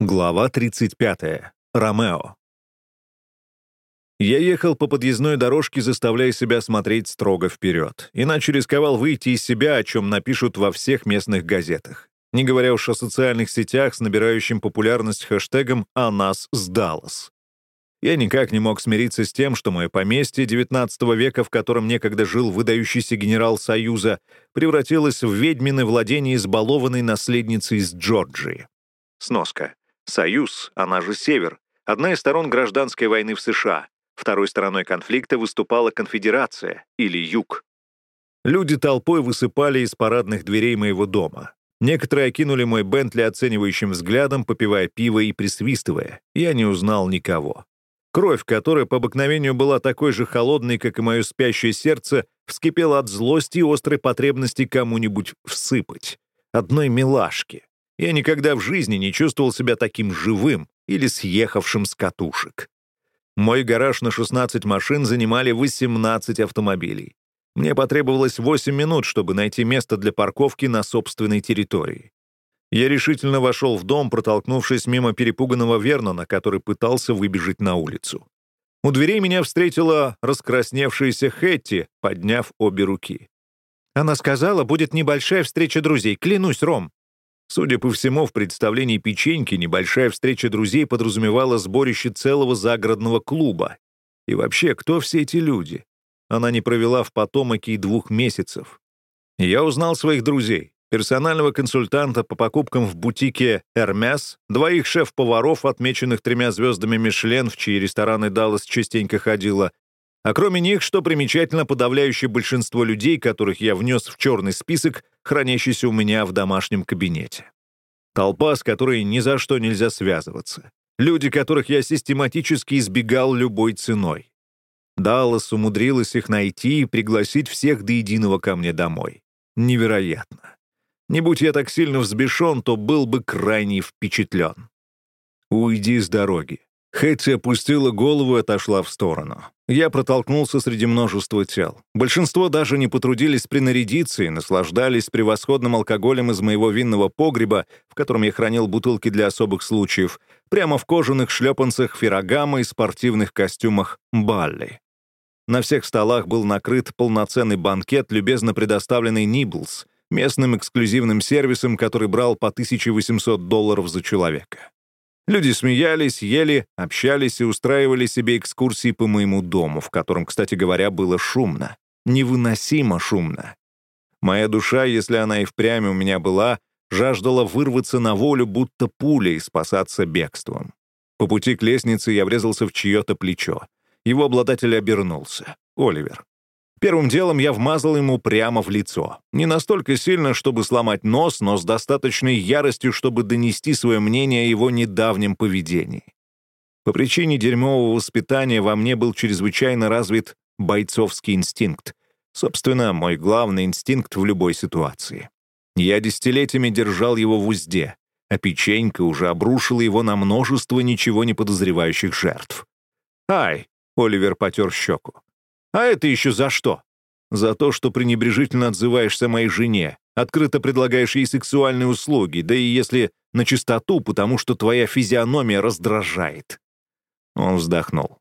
Глава 35. Ромео. Я ехал по подъездной дорожке, заставляя себя смотреть строго вперед, иначе рисковал выйти из себя, о чем напишут во всех местных газетах. Не говоря уж о социальных сетях с набирающим популярность хэштегом «А нас сдалось». Я никак не мог смириться с тем, что мое поместье XIX века, в котором некогда жил выдающийся генерал Союза, превратилось в ведьмины владение избалованной наследницы из Джорджии. Сноска. Союз, она же Север, одна из сторон гражданской войны в США. Второй стороной конфликта выступала конфедерация, или Юг. Люди толпой высыпали из парадных дверей моего дома. Некоторые окинули мой Бентли оценивающим взглядом, попивая пиво и присвистывая. Я не узнал никого. Кровь, которая по обыкновению была такой же холодной, как и мое спящее сердце, вскипела от злости и острой потребности кому-нибудь всыпать. Одной милашки. Я никогда в жизни не чувствовал себя таким живым или съехавшим с катушек. Мой гараж на 16 машин занимали 18 автомобилей. Мне потребовалось 8 минут, чтобы найти место для парковки на собственной территории. Я решительно вошел в дом, протолкнувшись мимо перепуганного Вернона, который пытался выбежать на улицу. У дверей меня встретила раскрасневшаяся Хэтти, подняв обе руки. Она сказала, будет небольшая встреча друзей. Клянусь, Ром. Судя по всему, в представлении печеньки небольшая встреча друзей подразумевала сборище целого загородного клуба. И вообще, кто все эти люди? Она не провела в Потомаке и двух месяцев. Я узнал своих друзей. Персонального консультанта по покупкам в бутике «Эрмес», двоих шеф-поваров, отмеченных тремя звездами Мишлен, в чьи рестораны Даллас частенько ходила, а кроме них, что примечательно, подавляющее большинство людей, которых я внес в черный список, хранящийся у меня в домашнем кабинете. Толпа, с которой ни за что нельзя связываться. Люди, которых я систематически избегал любой ценой. Даллас умудрилась их найти и пригласить всех до единого ко мне домой. Невероятно. Не будь я так сильно взбешен, то был бы крайне впечатлен. «Уйди с дороги». Хэтти опустила голову и отошла в сторону. Я протолкнулся среди множества тел. Большинство даже не потрудились принарядиться и наслаждались превосходным алкоголем из моего винного погреба, в котором я хранил бутылки для особых случаев, прямо в кожаных шлепанцах Феррагама и спортивных костюмах Балли. На всех столах был накрыт полноценный банкет, любезно предоставленный Ниблс, местным эксклюзивным сервисом, который брал по 1800 долларов за человека. Люди смеялись, ели, общались и устраивали себе экскурсии по моему дому, в котором, кстати говоря, было шумно. Невыносимо шумно. Моя душа, если она и впрямь у меня была, жаждала вырваться на волю, будто пулей, и спасаться бегством. По пути к лестнице я врезался в чье-то плечо. Его обладатель обернулся. Оливер. Первым делом я вмазал ему прямо в лицо. Не настолько сильно, чтобы сломать нос, но с достаточной яростью, чтобы донести свое мнение о его недавнем поведении. По причине дерьмового воспитания во мне был чрезвычайно развит бойцовский инстинкт. Собственно, мой главный инстинкт в любой ситуации. Я десятилетиями держал его в узде, а печенька уже обрушила его на множество ничего не подозревающих жертв. «Ай!» — Оливер потер щеку. А это еще за что? За то, что пренебрежительно отзываешься моей жене, открыто предлагаешь ей сексуальные услуги, да и если на чистоту, потому что твоя физиономия раздражает». Он вздохнул.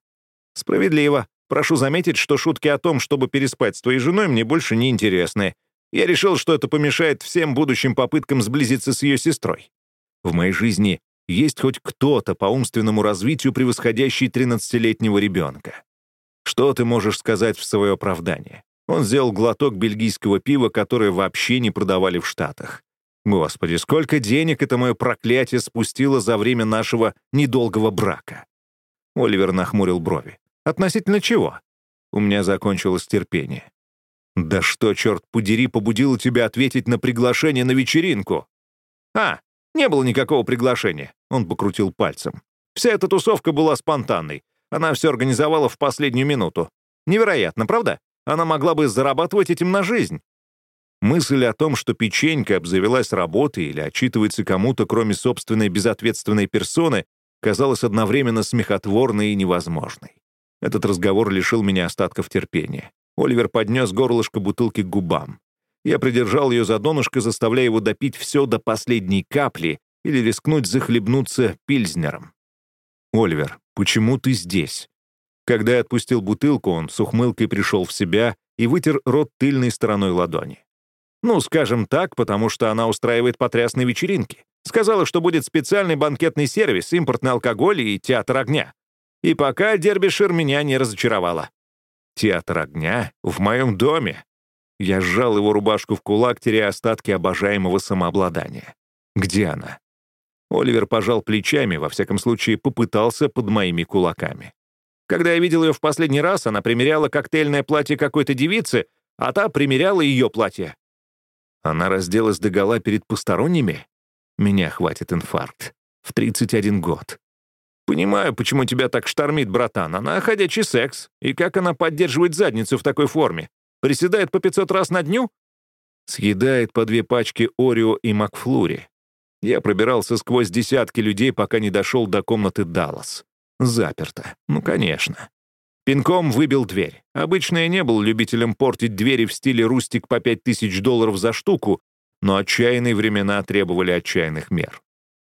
«Справедливо. Прошу заметить, что шутки о том, чтобы переспать с твоей женой, мне больше не интересны. Я решил, что это помешает всем будущим попыткам сблизиться с ее сестрой. В моей жизни есть хоть кто-то по умственному развитию, превосходящий 13-летнего ребенка. Что ты можешь сказать в свое оправдание? Он сделал глоток бельгийского пива, которое вообще не продавали в Штатах. Господи, сколько денег это мое проклятие спустило за время нашего недолгого брака. Оливер нахмурил брови. Относительно чего? У меня закончилось терпение. Да что, черт подери, побудило тебя ответить на приглашение на вечеринку? А, не было никакого приглашения. Он покрутил пальцем. Вся эта тусовка была спонтанной. Она все организовала в последнюю минуту. Невероятно, правда? Она могла бы зарабатывать этим на жизнь. Мысль о том, что печенька обзавелась работой или отчитывается кому-то, кроме собственной безответственной персоны, казалась одновременно смехотворной и невозможной. Этот разговор лишил меня остатков терпения. Оливер поднес горлышко бутылки к губам. Я придержал ее за донышко, заставляя его допить все до последней капли, или рискнуть захлебнуться пильзнером. «Оливер, почему ты здесь?» Когда я отпустил бутылку, он с ухмылкой пришел в себя и вытер рот тыльной стороной ладони. Ну, скажем так, потому что она устраивает потрясные вечеринки. Сказала, что будет специальный банкетный сервис, импортный алкоголь и театр огня. И пока Дербишир меня не разочаровала. Театр огня? В моем доме? Я сжал его рубашку в кулак, теряя остатки обожаемого самообладания. Где она? Оливер пожал плечами, во всяком случае, попытался под моими кулаками. Когда я видел ее в последний раз, она примеряла коктейльное платье какой-то девицы, а та примеряла ее платье. Она разделась догола перед посторонними? Меня хватит инфаркт. В 31 год. Понимаю, почему тебя так штормит, братан. Она ходячий секс. И как она поддерживает задницу в такой форме? Приседает по 500 раз на дню? Съедает по две пачки Орео и Макфлури. Я пробирался сквозь десятки людей, пока не дошел до комнаты Даллас. Заперто. Ну, конечно. Пинком выбил дверь. Обычно я не был любителем портить двери в стиле рустик по 5000 долларов за штуку, но отчаянные времена требовали отчаянных мер.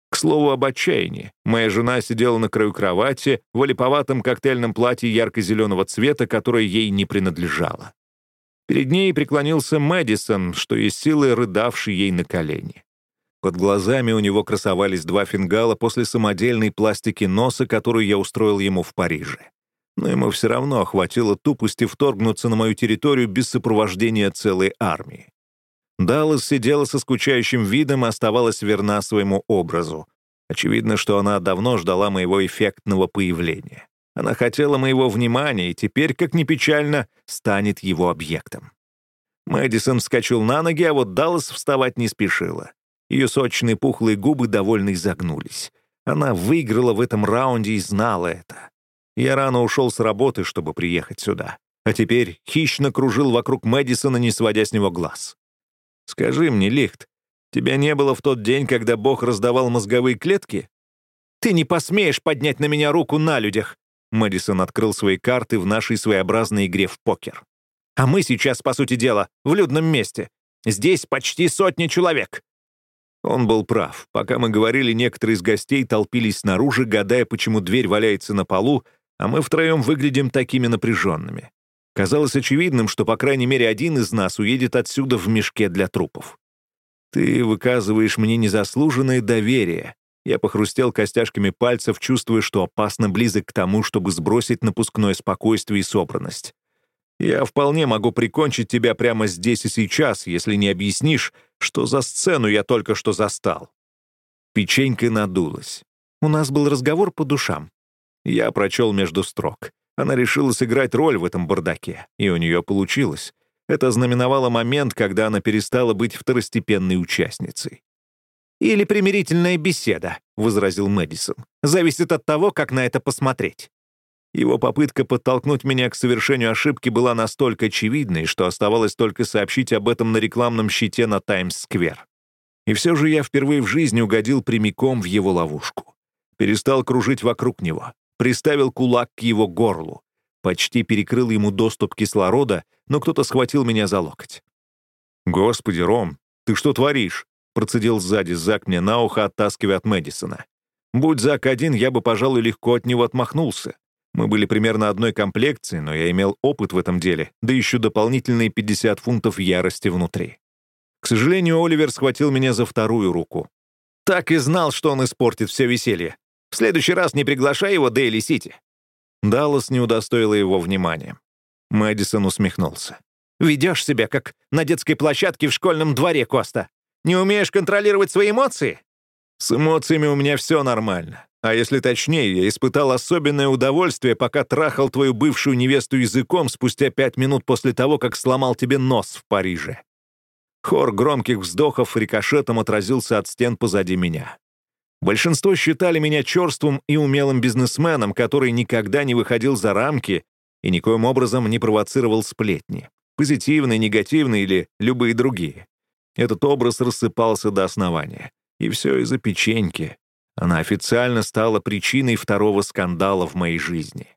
К слову об отчаянии. Моя жена сидела на краю кровати в олиповатом коктейльном платье ярко-зеленого цвета, которое ей не принадлежало. Перед ней преклонился Мэдисон, что из силы рыдавший ей на колени. Под глазами у него красовались два фингала после самодельной пластики носа, которую я устроил ему в Париже. Но ему все равно охватило тупости вторгнуться на мою территорию без сопровождения целой армии. Даллас сидела со скучающим видом и оставалась верна своему образу. Очевидно, что она давно ждала моего эффектного появления. Она хотела моего внимания и теперь, как ни печально, станет его объектом. Мэдисон вскочил на ноги, а вот Даллас вставать не спешила. Ее сочные пухлые губы довольно изогнулись. Она выиграла в этом раунде и знала это. Я рано ушел с работы, чтобы приехать сюда. А теперь хищно кружил вокруг Мэдисона, не сводя с него глаз. «Скажи мне, Лихт, тебя не было в тот день, когда Бог раздавал мозговые клетки?» «Ты не посмеешь поднять на меня руку на людях!» Мэдисон открыл свои карты в нашей своеобразной игре в покер. «А мы сейчас, по сути дела, в людном месте. Здесь почти сотня человек. Он был прав. Пока мы говорили, некоторые из гостей толпились снаружи, гадая, почему дверь валяется на полу, а мы втроем выглядим такими напряженными. Казалось очевидным, что, по крайней мере, один из нас уедет отсюда в мешке для трупов. «Ты выказываешь мне незаслуженное доверие». Я похрустел костяшками пальцев, чувствуя, что опасно близок к тому, чтобы сбросить напускное спокойствие и собранность. Я вполне могу прикончить тебя прямо здесь и сейчас, если не объяснишь, что за сцену я только что застал». Печенька надулась. У нас был разговор по душам. Я прочел между строк. Она решила сыграть роль в этом бардаке, и у нее получилось. Это знаменовало момент, когда она перестала быть второстепенной участницей. «Или примирительная беседа», — возразил Мэдисон. «Зависит от того, как на это посмотреть». Его попытка подтолкнуть меня к совершению ошибки была настолько очевидной, что оставалось только сообщить об этом на рекламном щите на Таймс-сквер. И все же я впервые в жизни угодил прямиком в его ловушку. Перестал кружить вокруг него, приставил кулак к его горлу, почти перекрыл ему доступ кислорода, но кто-то схватил меня за локоть. «Господи, Ром, ты что творишь?» процедил сзади Зак мне на ухо, оттаскивая от Мэдисона. Будь Зак один, я бы, пожалуй, легко от него отмахнулся. Мы были примерно одной комплекции, но я имел опыт в этом деле, да еще дополнительные 50 фунтов ярости внутри. К сожалению, Оливер схватил меня за вторую руку. Так и знал, что он испортит все веселье. В следующий раз не приглашай его Дейли Сити. Даллас не удостоила его внимания. Мэдисон усмехнулся. «Ведешь себя, как на детской площадке в школьном дворе, Коста. Не умеешь контролировать свои эмоции?» «С эмоциями у меня все нормально. А если точнее, я испытал особенное удовольствие, пока трахал твою бывшую невесту языком спустя пять минут после того, как сломал тебе нос в Париже. Хор громких вздохов рикошетом отразился от стен позади меня. Большинство считали меня черствым и умелым бизнесменом, который никогда не выходил за рамки и никоим образом не провоцировал сплетни. Позитивные, негативные или любые другие. Этот образ рассыпался до основания. И все из-за печеньки, она официально стала причиной второго скандала в моей жизни.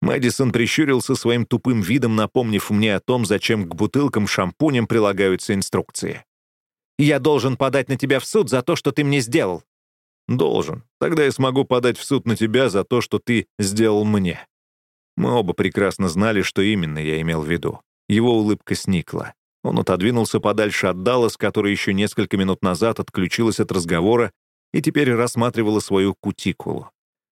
Мэдисон прищурился своим тупым видом, напомнив мне о том, зачем к бутылкам шампунем прилагаются инструкции. «Я должен подать на тебя в суд за то, что ты мне сделал. Должен. Тогда я смогу подать в суд на тебя за то, что ты сделал мне. Мы оба прекрасно знали, что именно я имел в виду. Его улыбка сникла. Он отодвинулся подальше от Даллас, которая еще несколько минут назад отключилась от разговора и теперь рассматривала свою кутикулу.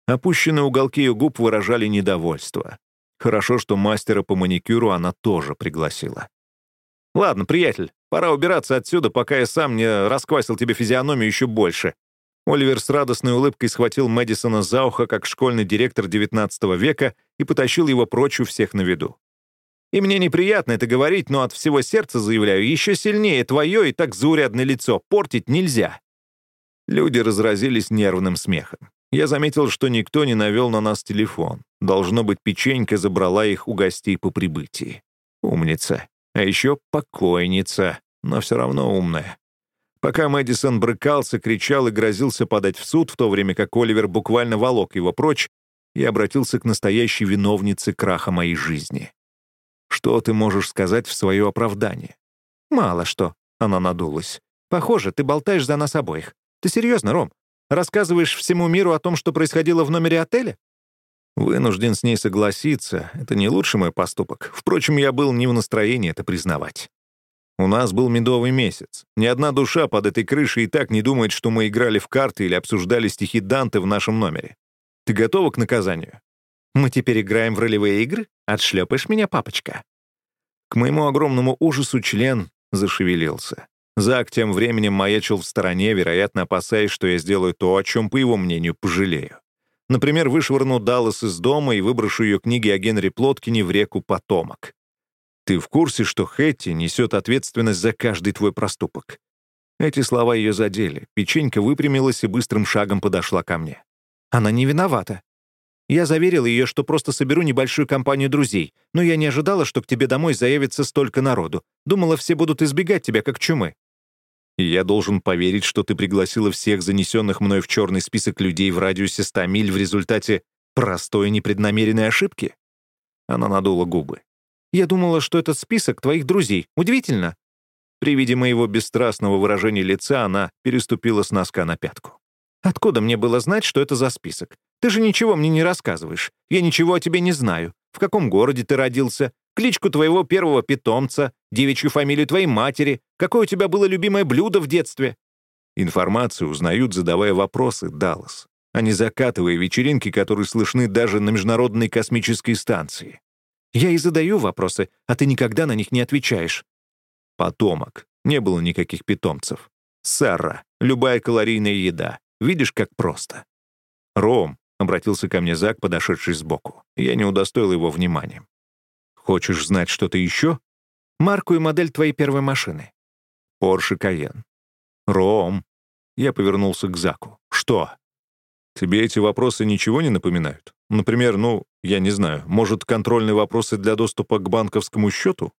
Опущенные уголки ее губ выражали недовольство. Хорошо, что мастера по маникюру она тоже пригласила. «Ладно, приятель, пора убираться отсюда, пока я сам не расквасил тебе физиономию еще больше». Оливер с радостной улыбкой схватил Мэдисона за ухо, как школьный директор XIX века, и потащил его прочь у всех на виду. И мне неприятно это говорить, но от всего сердца заявляю, еще сильнее твое и так заурядное лицо портить нельзя». Люди разразились нервным смехом. Я заметил, что никто не навел на нас телефон. Должно быть, печенька забрала их у гостей по прибытии. Умница. А еще покойница, но все равно умная. Пока Мэдисон брыкался, кричал и грозился подать в суд, в то время как Оливер буквально волок его прочь, я обратился к настоящей виновнице краха моей жизни. Что ты можешь сказать в свое оправдание?» «Мало что», — она надулась. «Похоже, ты болтаешь за нас обоих. Ты серьезно, Ром? Рассказываешь всему миру о том, что происходило в номере отеля?» Вынужден с ней согласиться. Это не лучший мой поступок. Впрочем, я был не в настроении это признавать. У нас был медовый месяц. Ни одна душа под этой крышей и так не думает, что мы играли в карты или обсуждали стихи Данте в нашем номере. Ты готова к наказанию? Мы теперь играем в ролевые игры? Отшлепаешь меня, папочка?» К моему огромному ужасу член зашевелился. Зак тем временем маячил в стороне, вероятно, опасаясь, что я сделаю то, о чем, по его мнению, пожалею. Например, вышвырну Даллас из дома и выброшу ее книги о Генри Плоткине в реку Потомок. Ты в курсе, что Хэтти несет ответственность за каждый твой проступок? Эти слова ее задели. Печенька выпрямилась и быстрым шагом подошла ко мне. Она не виновата. Я заверил ее, что просто соберу небольшую компанию друзей, но я не ожидала, что к тебе домой заявится столько народу. Думала, все будут избегать тебя, как чумы. И я должен поверить, что ты пригласила всех занесенных мной в черный список людей в радиусе 100 миль в результате простой непреднамеренной ошибки? Она надула губы. Я думала, что этот список твоих друзей. Удивительно. При виде моего бесстрастного выражения лица она переступила с носка на пятку. Откуда мне было знать, что это за список? Ты же ничего мне не рассказываешь. Я ничего о тебе не знаю. В каком городе ты родился? Кличку твоего первого питомца? Девичью фамилию твоей матери? Какое у тебя было любимое блюдо в детстве?» Информацию узнают, задавая вопросы, Даллас, а не закатывая вечеринки, которые слышны даже на Международной космической станции. Я и задаю вопросы, а ты никогда на них не отвечаешь. Потомок. Не было никаких питомцев. Сара. Любая калорийная еда. Видишь, как просто. Ром, — обратился ко мне Зак, подошедший сбоку. Я не удостоил его вниманием. «Хочешь знать что-то еще?» «Марку и модель твоей первой машины». «Порше Каен». «Ром». Я повернулся к Заку. «Что?» «Тебе эти вопросы ничего не напоминают? Например, ну, я не знаю, может, контрольные вопросы для доступа к банковскому счету?»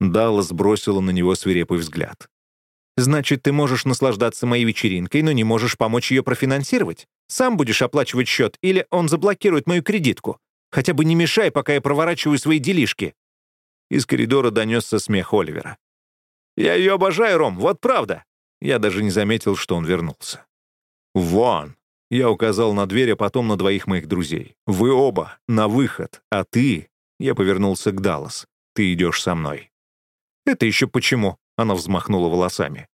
Даллас бросила на него свирепый взгляд. «Значит, ты можешь наслаждаться моей вечеринкой, но не можешь помочь ее профинансировать? Сам будешь оплачивать счет, или он заблокирует мою кредитку. Хотя бы не мешай, пока я проворачиваю свои делишки». Из коридора донесся смех Оливера. «Я ее обожаю, Ром, вот правда!» Я даже не заметил, что он вернулся. «Вон!» Я указал на дверь, а потом на двоих моих друзей. «Вы оба, на выход, а ты...» Я повернулся к Даллас. «Ты идешь со мной». «Это еще почему?» Она взмахнула волосами.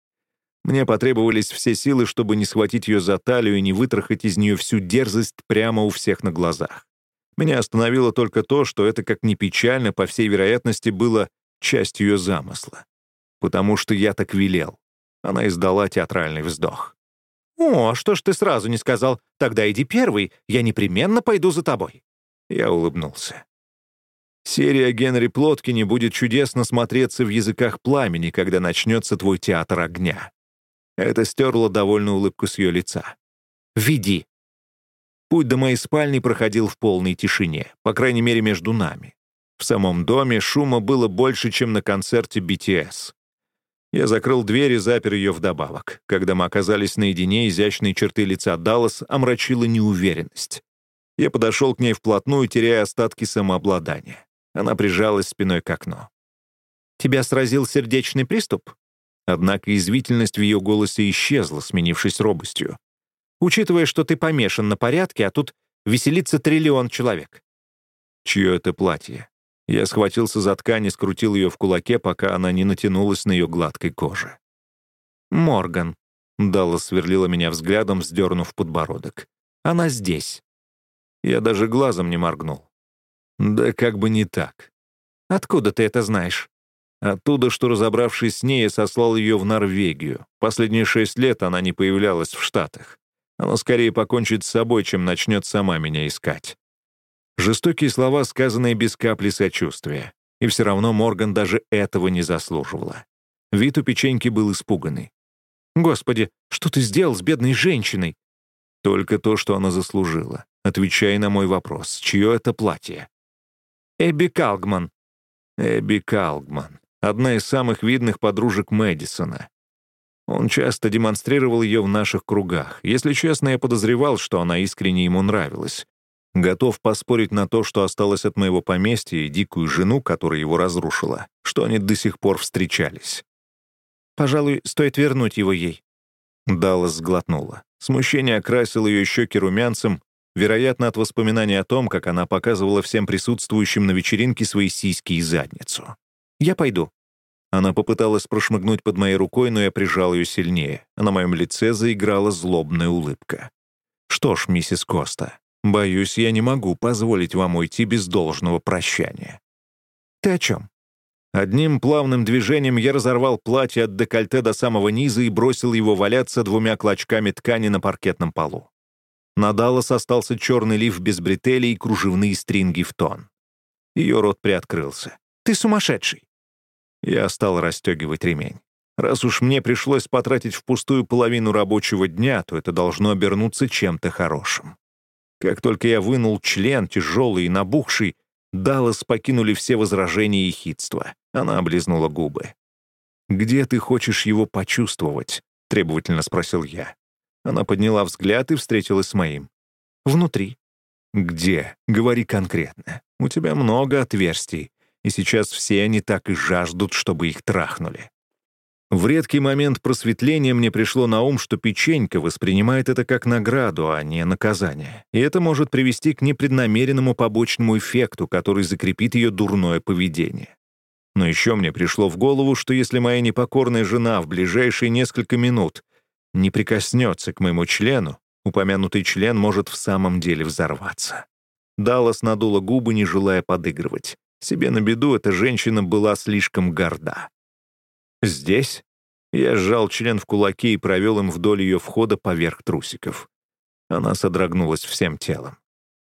Мне потребовались все силы, чтобы не схватить ее за талию и не вытрахать из нее всю дерзость прямо у всех на глазах. Меня остановило только то, что это, как ни печально, по всей вероятности, было частью ее замысла. Потому что я так велел. Она издала театральный вздох. «О, что ж ты сразу не сказал? Тогда иди первый, я непременно пойду за тобой». Я улыбнулся. Серия Генри Плоткини будет чудесно смотреться в языках пламени, когда начнется твой театр огня. Это стерло довольную улыбку с ее лица. «Веди». Путь до моей спальни проходил в полной тишине, по крайней мере, между нами. В самом доме шума было больше, чем на концерте BTS. Я закрыл дверь и запер ее вдобавок. Когда мы оказались наедине, изящные черты лица Даллас омрачила неуверенность. Я подошел к ней вплотную, теряя остатки самообладания. Она прижалась спиной к окну. «Тебя сразил сердечный приступ?» Однако извительность в ее голосе исчезла, сменившись робостью. Учитывая, что ты помешан на порядке, а тут веселится триллион человек». «Чье это платье?» Я схватился за ткань и скрутил ее в кулаке, пока она не натянулась на ее гладкой коже. «Морган», — Далла сверлила меня взглядом, вздернув подбородок. «Она здесь». Я даже глазом не моргнул. Да как бы не так. «Откуда ты это знаешь?» Оттуда, что, разобравшись с ней, я сослал ее в Норвегию. Последние шесть лет она не появлялась в Штатах. Она скорее покончит с собой, чем начнет сама меня искать. Жестокие слова, сказанные без капли сочувствия. И все равно Морган даже этого не заслуживала. Вид у печеньки был испуганный. «Господи, что ты сделал с бедной женщиной?» «Только то, что она заслужила. Отвечай на мой вопрос. Чье это платье?» «Эбби Калгман». «Эбби Калгман одна из самых видных подружек Мэдисона. Он часто демонстрировал ее в наших кругах. Если честно, я подозревал, что она искренне ему нравилась. Готов поспорить на то, что осталось от моего поместья и дикую жену, которая его разрушила, что они до сих пор встречались. «Пожалуй, стоит вернуть его ей». Даллас сглотнула. Смущение окрасило ее щеки румянцем, вероятно, от воспоминаний о том, как она показывала всем присутствующим на вечеринке свои сиськи и задницу. «Я пойду». Она попыталась прошмыгнуть под моей рукой, но я прижал ее сильнее. На моем лице заиграла злобная улыбка. «Что ж, миссис Коста, боюсь, я не могу позволить вам уйти без должного прощания». «Ты о чем?» Одним плавным движением я разорвал платье от декольте до самого низа и бросил его валяться двумя клочками ткани на паркетном полу. На Даллас остался черный лиф без бретелей и кружевные стринги в тон. Ее рот приоткрылся. «Ты сумасшедший!» Я стал расстегивать ремень. Раз уж мне пришлось потратить впустую половину рабочего дня, то это должно обернуться чем-то хорошим. Как только я вынул член, тяжелый и набухший, Даллас покинули все возражения и хитства. Она облизнула губы. «Где ты хочешь его почувствовать?» — требовательно спросил я. Она подняла взгляд и встретилась с моим. «Внутри». «Где? Говори конкретно. У тебя много отверстий и сейчас все они так и жаждут, чтобы их трахнули. В редкий момент просветления мне пришло на ум, что печенька воспринимает это как награду, а не наказание. И это может привести к непреднамеренному побочному эффекту, который закрепит ее дурное поведение. Но еще мне пришло в голову, что если моя непокорная жена в ближайшие несколько минут не прикоснется к моему члену, упомянутый член может в самом деле взорваться. Даллас надула губы, не желая подыгрывать. Себе на беду эта женщина была слишком горда. Здесь я сжал член в кулаке и провел им вдоль ее входа поверх трусиков. Она содрогнулась всем телом.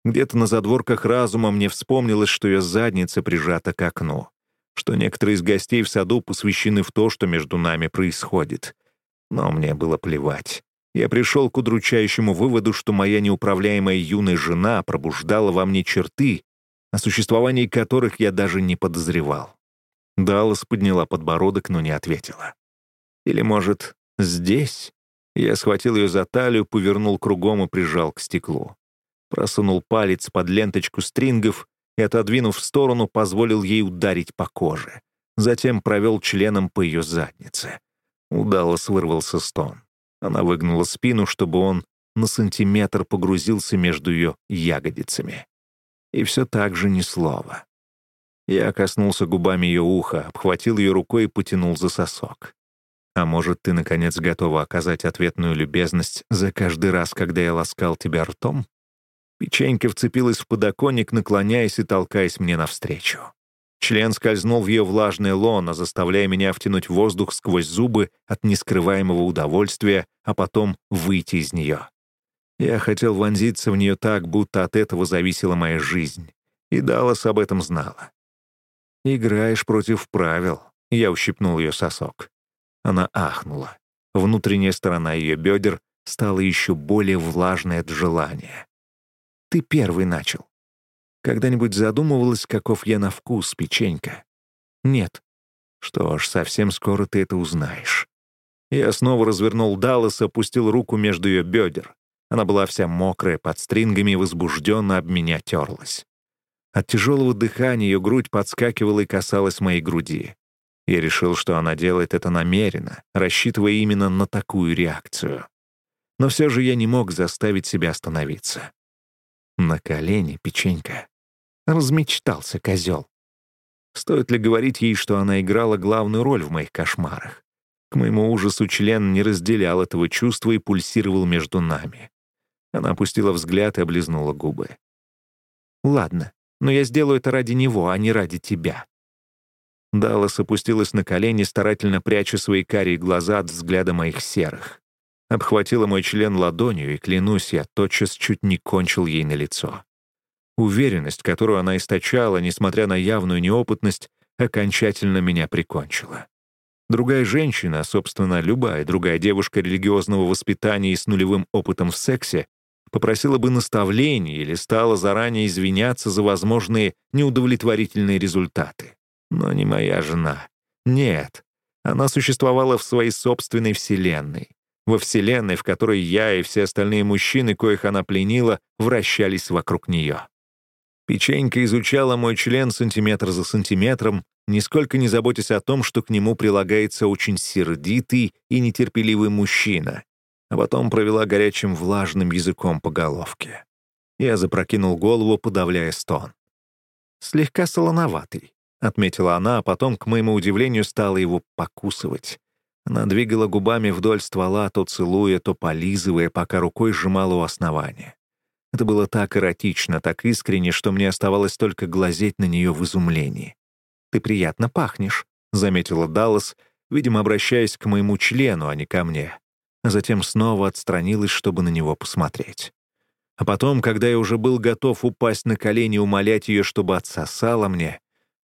Где-то на задворках разума мне вспомнилось, что ее задница прижата к окну, что некоторые из гостей в саду посвящены в то, что между нами происходит. Но мне было плевать. Я пришел к удручающему выводу, что моя неуправляемая юная жена пробуждала во мне черты, о существовании которых я даже не подозревал. Даллас подняла подбородок, но не ответила. Или, может, здесь? Я схватил ее за талию, повернул кругом и прижал к стеклу. Просунул палец под ленточку стрингов и, отодвинув в сторону, позволил ей ударить по коже. Затем провел членом по ее заднице. У Даллас вырвался стон. Она выгнула спину, чтобы он на сантиметр погрузился между ее ягодицами и все так же ни слова. Я коснулся губами ее уха, обхватил ее рукой и потянул за сосок. А может, ты, наконец, готова оказать ответную любезность за каждый раз, когда я ласкал тебя ртом? Печенька вцепилась в подоконник, наклоняясь и толкаясь мне навстречу. Член скользнул в ее влажное лоно, заставляя меня втянуть воздух сквозь зубы от нескрываемого удовольствия, а потом выйти из нее. Я хотел вонзиться в нее так, будто от этого зависела моя жизнь. И Даллас об этом знала. «Играешь против правил», — я ущипнул ее сосок. Она ахнула. Внутренняя сторона ее бедер стала еще более влажной от желания. «Ты первый начал. Когда-нибудь задумывалась, каков я на вкус, печенька?» «Нет». «Что ж, совсем скоро ты это узнаешь». Я снова развернул Даллас, опустил руку между ее бедер. Она была вся мокрая, под стрингами возбужденно об меня терлась. От тяжелого дыхания ее грудь подскакивала и касалась моей груди. Я решил, что она делает это намеренно, рассчитывая именно на такую реакцию. Но все же я не мог заставить себя остановиться. На колени, печенька. Размечтался козел. Стоит ли говорить ей, что она играла главную роль в моих кошмарах? К моему ужасу член не разделял этого чувства и пульсировал между нами. Она опустила взгляд и облизнула губы. «Ладно, но я сделаю это ради него, а не ради тебя». Даллас опустилась на колени, старательно пряча свои карие глаза от взгляда моих серых. Обхватила мой член ладонью, и, клянусь, я тотчас чуть не кончил ей на лицо. Уверенность, которую она источала, несмотря на явную неопытность, окончательно меня прикончила. Другая женщина, собственно, любая другая девушка религиозного воспитания и с нулевым опытом в сексе, попросила бы наставлений или стала заранее извиняться за возможные неудовлетворительные результаты. Но не моя жена. Нет. Она существовала в своей собственной вселенной. Во вселенной, в которой я и все остальные мужчины, коих она пленила, вращались вокруг нее. Печенька изучала мой член сантиметр за сантиметром, нисколько не заботясь о том, что к нему прилагается очень сердитый и нетерпеливый мужчина, а потом провела горячим влажным языком по головке. Я запрокинул голову, подавляя стон. «Слегка солоноватый», — отметила она, а потом, к моему удивлению, стала его покусывать. Она двигала губами вдоль ствола, то целуя, то полизывая, пока рукой сжимала у основания. Это было так эротично, так искренне, что мне оставалось только глазеть на нее в изумлении. «Ты приятно пахнешь», — заметила Даллас, видимо, обращаясь к моему члену, а не ко мне. Затем снова отстранилась, чтобы на него посмотреть. А потом, когда я уже был готов упасть на колени и умолять ее, чтобы отсосала мне,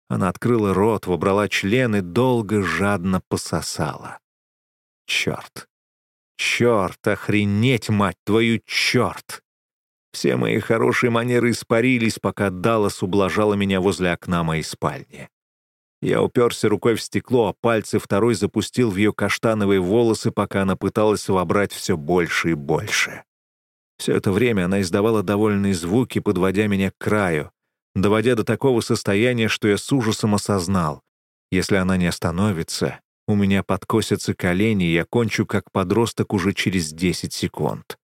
она открыла рот, вобрала член и долго жадно пососала. Черт. Черт, охренеть, мать твою, черт! Все мои хорошие манеры испарились, пока Даллас ублажала меня возле окна моей спальни. Я уперся рукой в стекло, а пальцы второй запустил в ее каштановые волосы, пока она пыталась вобрать все больше и больше. Все это время она издавала довольные звуки, подводя меня к краю, доводя до такого состояния, что я с ужасом осознал. Если она не остановится, у меня подкосятся колени, и я кончу как подросток уже через 10 секунд.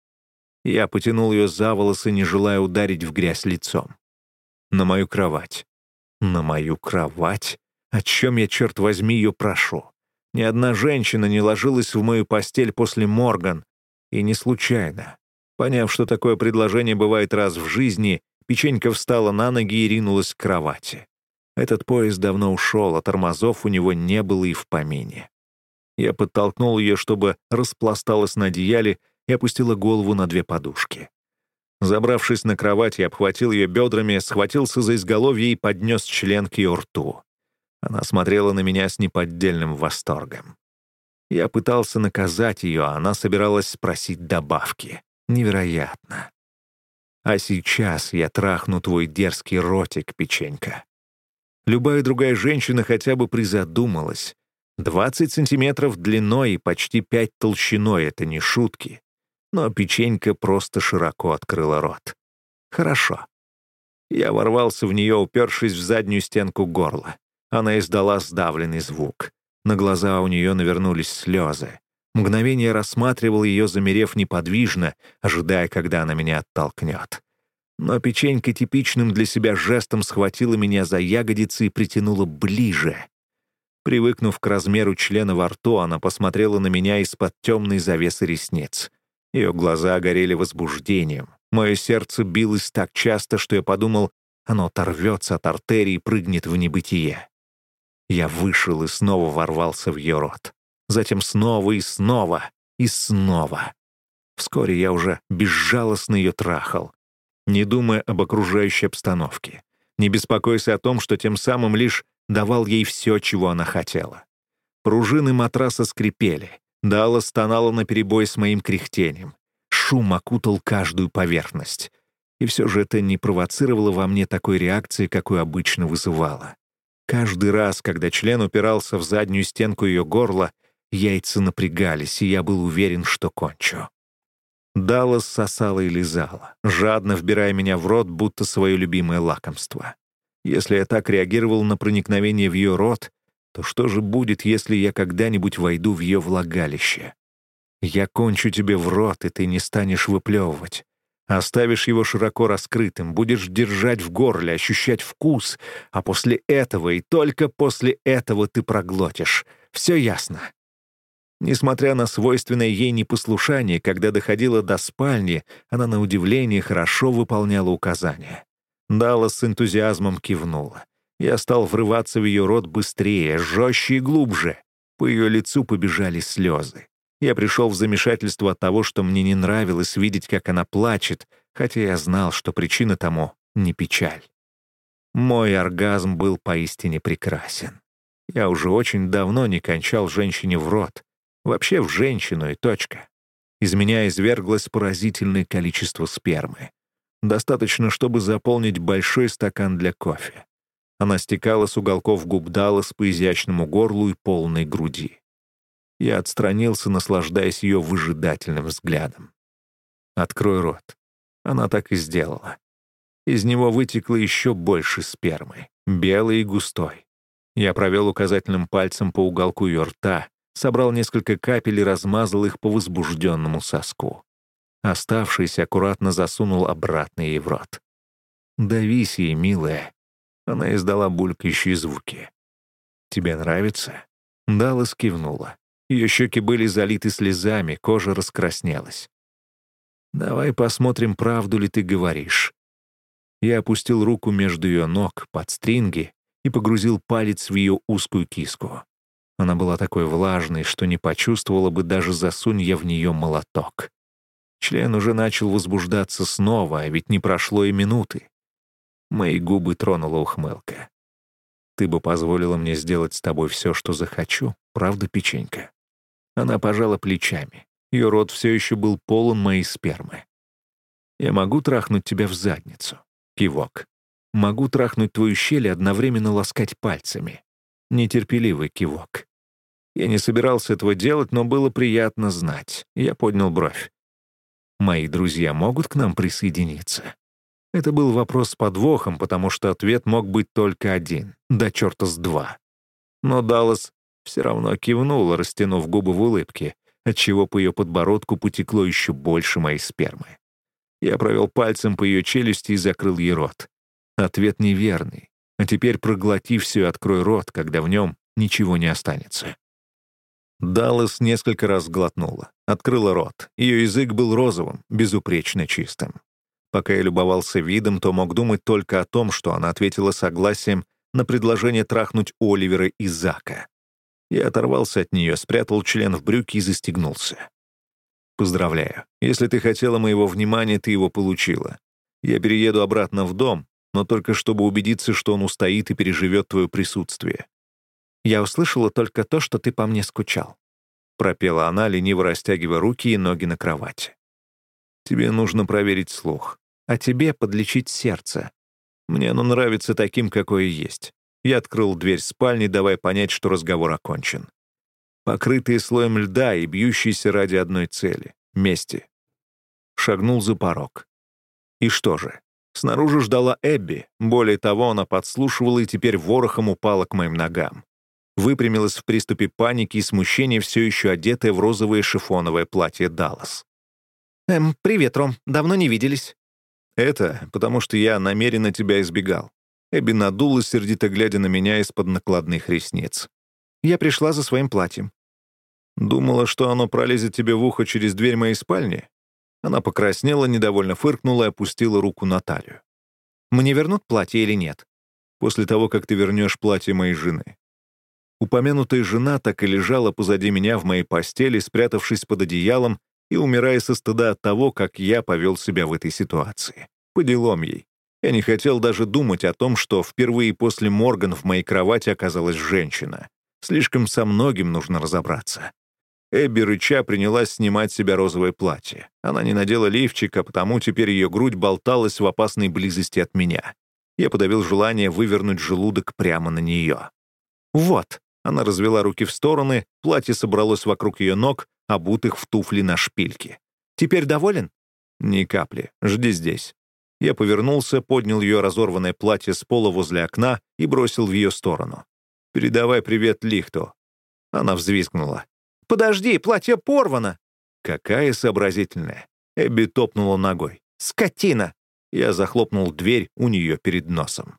Я потянул ее за волосы, не желая ударить в грязь лицом. На мою кровать. На мою кровать? О чем я, черт возьми, ее прошу? Ни одна женщина не ложилась в мою постель после Морган. И не случайно. Поняв, что такое предложение бывает раз в жизни, печенька встала на ноги и ринулась к кровати. Этот поезд давно ушел, а тормозов у него не было и в помине. Я подтолкнул ее, чтобы распласталась на одеяле и опустила голову на две подушки. Забравшись на кровать, я обхватил ее бедрами, схватился за изголовье и поднес член к ее рту. Она смотрела на меня с неподдельным восторгом. Я пытался наказать ее, а она собиралась спросить добавки. Невероятно. А сейчас я трахну твой дерзкий ротик, печенька. Любая другая женщина хотя бы призадумалась. 20 сантиметров длиной и почти 5 толщиной — это не шутки. Но печенька просто широко открыла рот. Хорошо. Я ворвался в нее, упершись в заднюю стенку горла. Она издала сдавленный звук. На глаза у нее навернулись слезы. Мгновение рассматривал ее, замерев неподвижно, ожидая, когда она меня оттолкнет. Но печенька типичным для себя жестом схватила меня за ягодицы и притянула ближе. Привыкнув к размеру члена во рту, она посмотрела на меня из-под темной завесы ресниц. Ее глаза горели возбуждением. Мое сердце билось так часто, что я подумал, оно оторвется от артерии и прыгнет в небытие. Я вышел и снова ворвался в ее рот. Затем снова и снова и снова. Вскоре я уже безжалостно ее трахал не думая об окружающей обстановке, не беспокойся о том, что тем самым лишь давал ей все, чего она хотела. Пружины матраса скрипели, Дала стонала наперебой с моим кряхтением. Шум окутал каждую поверхность. И все же это не провоцировало во мне такой реакции, какую обычно вызывало. Каждый раз, когда член упирался в заднюю стенку ее горла, яйца напрягались, и я был уверен, что кончу. Даллас сосала и лизала, жадно вбирая меня в рот, будто свое любимое лакомство. Если я так реагировал на проникновение в ее рот, то что же будет, если я когда-нибудь войду в ее влагалище? Я кончу тебе в рот, и ты не станешь выплевывать. Оставишь его широко раскрытым, будешь держать в горле, ощущать вкус, а после этого и только после этого ты проглотишь. Все ясно. Несмотря на свойственное ей непослушание, когда доходила до спальни, она на удивление хорошо выполняла указания. Даллас с энтузиазмом кивнула. Я стал врываться в ее рот быстрее, жестче и глубже. По ее лицу побежали слезы. Я пришел в замешательство от того, что мне не нравилось видеть, как она плачет, хотя я знал, что причина тому — не печаль. Мой оргазм был поистине прекрасен. Я уже очень давно не кончал женщине в рот. Вообще в женщину и точка. Из меня изверглось поразительное количество спермы. Достаточно, чтобы заполнить большой стакан для кофе. Она стекала с уголков губ Даллас по изящному горлу и полной груди. Я отстранился, наслаждаясь ее выжидательным взглядом. «Открой рот». Она так и сделала. Из него вытекло еще больше спермы, белой и густой. Я провел указательным пальцем по уголку ее рта, собрал несколько капель и размазал их по возбужденному соску. Оставшийся аккуратно засунул обратно ей в рот. «Давись ей, милая». Она издала булькающие звуки. «Тебе нравится?» Даллас кивнула. Ее щеки были залиты слезами, кожа раскраснелась. «Давай посмотрим, правду ли ты говоришь». Я опустил руку между ее ног, под стринги, и погрузил палец в ее узкую киску. Она была такой влажной, что не почувствовала бы даже засунь я в нее молоток. Член уже начал возбуждаться снова, а ведь не прошло и минуты. Мои губы тронула ухмылка. «Ты бы позволила мне сделать с тобой все, что захочу, правда, печенька?» Она пожала плечами. Ее рот все еще был полон моей спермы. «Я могу трахнуть тебя в задницу?» Кивок. «Могу трахнуть твою щель и одновременно ласкать пальцами?» Нетерпеливый кивок. Я не собирался этого делать, но было приятно знать. Я поднял бровь. «Мои друзья могут к нам присоединиться?» Это был вопрос с подвохом, потому что ответ мог быть только один. Да черта с два. Но Даллас все равно кивнула, растянув губы в улыбке, отчего по ее подбородку потекло еще больше моей спермы. Я провел пальцем по ее челюсти и закрыл ей рот. Ответ неверный. А теперь проглоти все и открой рот, когда в нем ничего не останется. Даллас несколько раз глотнула, открыла рот. Ее язык был розовым, безупречно чистым. Пока я любовался видом, то мог думать только о том, что она ответила согласием на предложение трахнуть Оливера и Зака. Я оторвался от нее, спрятал член в брюки и застегнулся. «Поздравляю. Если ты хотела моего внимания, ты его получила. Я перееду обратно в дом, но только чтобы убедиться, что он устоит и переживет твое присутствие. Я услышала только то, что ты по мне скучал», — пропела она, лениво растягивая руки и ноги на кровати. «Тебе нужно проверить слух, а тебе подлечить сердце. Мне оно нравится таким, какое есть. Я открыл дверь спальни, давая понять, что разговор окончен. Покрытые слоем льда и бьющиеся ради одной цели — мести. Шагнул за порог. И что же? Снаружи ждала Эбби. Более того, она подслушивала и теперь ворохом упала к моим ногам. Выпрямилась в приступе паники и смущения, все еще одетая в розовое шифоновое платье Даллас. «Эм, привет, Ром. Давно не виделись». «Это потому, что я намеренно тебя избегал. Эбби надулась, сердито глядя на меня из-под накладных ресниц. «Я пришла за своим платьем». «Думала, что оно пролезет тебе в ухо через дверь моей спальни?» Она покраснела, недовольно фыркнула и опустила руку на талию. «Мне вернут платье или нет?» «После того, как ты вернешь платье моей жены». Упомянутая жена так и лежала позади меня в моей постели, спрятавшись под одеялом и умирая со стыда от того, как я повел себя в этой ситуации. По делам ей. Я не хотел даже думать о том, что впервые после Морган в моей кровати оказалась женщина. Слишком со многим нужно разобраться. Эбби рыча принялась снимать с себя розовое платье. Она не надела лифчика, потому теперь ее грудь болталась в опасной близости от меня. Я подавил желание вывернуть желудок прямо на нее. «Вот!» — она развела руки в стороны, платье собралось вокруг ее ног, обутых в туфли на шпильке. «Теперь доволен?» «Ни капли. Жди здесь». Я повернулся, поднял ее разорванное платье с пола возле окна и бросил в ее сторону. «Передавай привет Лихту». Она взвизгнула. «Подожди, платье порвано!» Какая сообразительная. Эбби топнула ногой. «Скотина!» Я захлопнул дверь у нее перед носом.